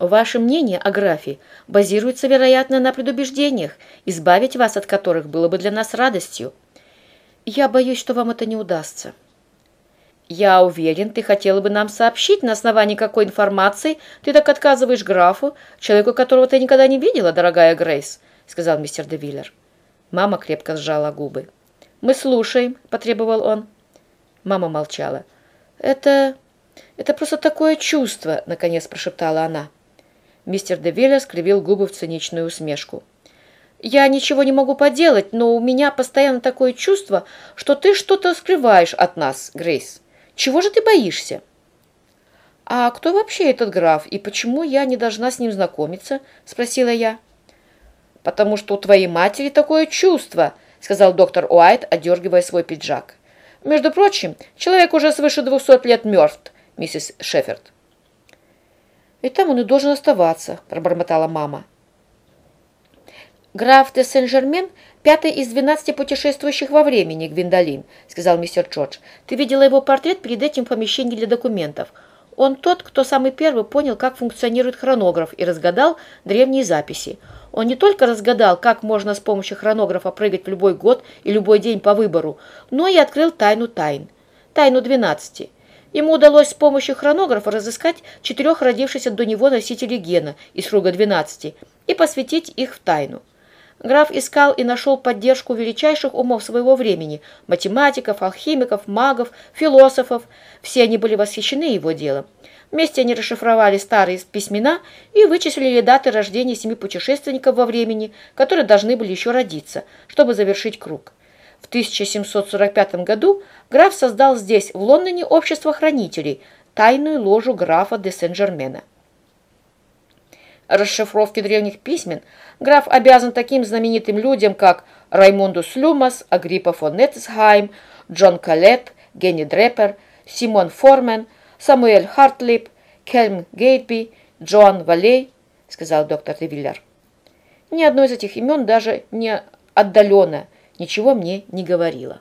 Ваше мнение о графе базируется, вероятно, на предубеждениях, избавить вас от которых было бы для нас радостью. Я боюсь, что вам это не удастся. Я уверен, ты хотела бы нам сообщить, на основании какой информации ты так отказываешь графу, человеку, которого ты никогда не видела, дорогая Грейс, сказал мистер Девиллер. Мама крепко сжала губы. «Мы слушаем», — потребовал он. Мама молчала. «Это... это просто такое чувство», — наконец прошептала она. Мистер Девилля скривил губы в циничную усмешку. «Я ничего не могу поделать, но у меня постоянно такое чувство, что ты что-то скрываешь от нас, Грейс. Чего же ты боишься?» «А кто вообще этот граф, и почему я не должна с ним знакомиться?» — спросила я. «Потому что у твоей матери такое чувство», — сказал доктор Уайт, одергивая свой пиджак. «Между прочим, человек уже свыше двухсот лет мертв, миссис Шеффорд». «И там он и должен оставаться», — пробормотала мама. «Граф де Сен-Жермен — пятый из двенадцати путешествующих во времени, Гвиндолин», — сказал мистер Джордж. «Ты видела его портрет перед этим в помещении для документов. Он тот, кто самый первый понял, как функционирует хронограф и разгадал древние записи. Он не только разгадал, как можно с помощью хронографа прыгать в любой год и любой день по выбору, но и открыл тайну тайн. Тайну двенадцати. Ему удалось с помощью хронографа разыскать четырех родившихся до него носителей гена из круга 12 и посвятить их в тайну. Граф искал и нашел поддержку величайших умов своего времени – математиков, алхимиков, магов, философов. Все они были восхищены его делом. Вместе они расшифровали старые письмена и вычислили даты рождения семи путешественников во времени, которые должны были еще родиться, чтобы завершить круг. В 1745 году граф создал здесь, в Лондоне, общество хранителей, тайную ложу графа де Сен-Жермена. Расшифровки древних письмен граф обязан таким знаменитым людям, как Раймондус Люмас, Агриппа фон Неттесхайм, Джон Калет, Генни Дрепер, Симон Формен, Самуэль Хартлип, Кельм Гейтби, Джоан Валей, сказал доктор Девиллер. Ни одно из этих имен даже не отдаленно ничего мне не говорило.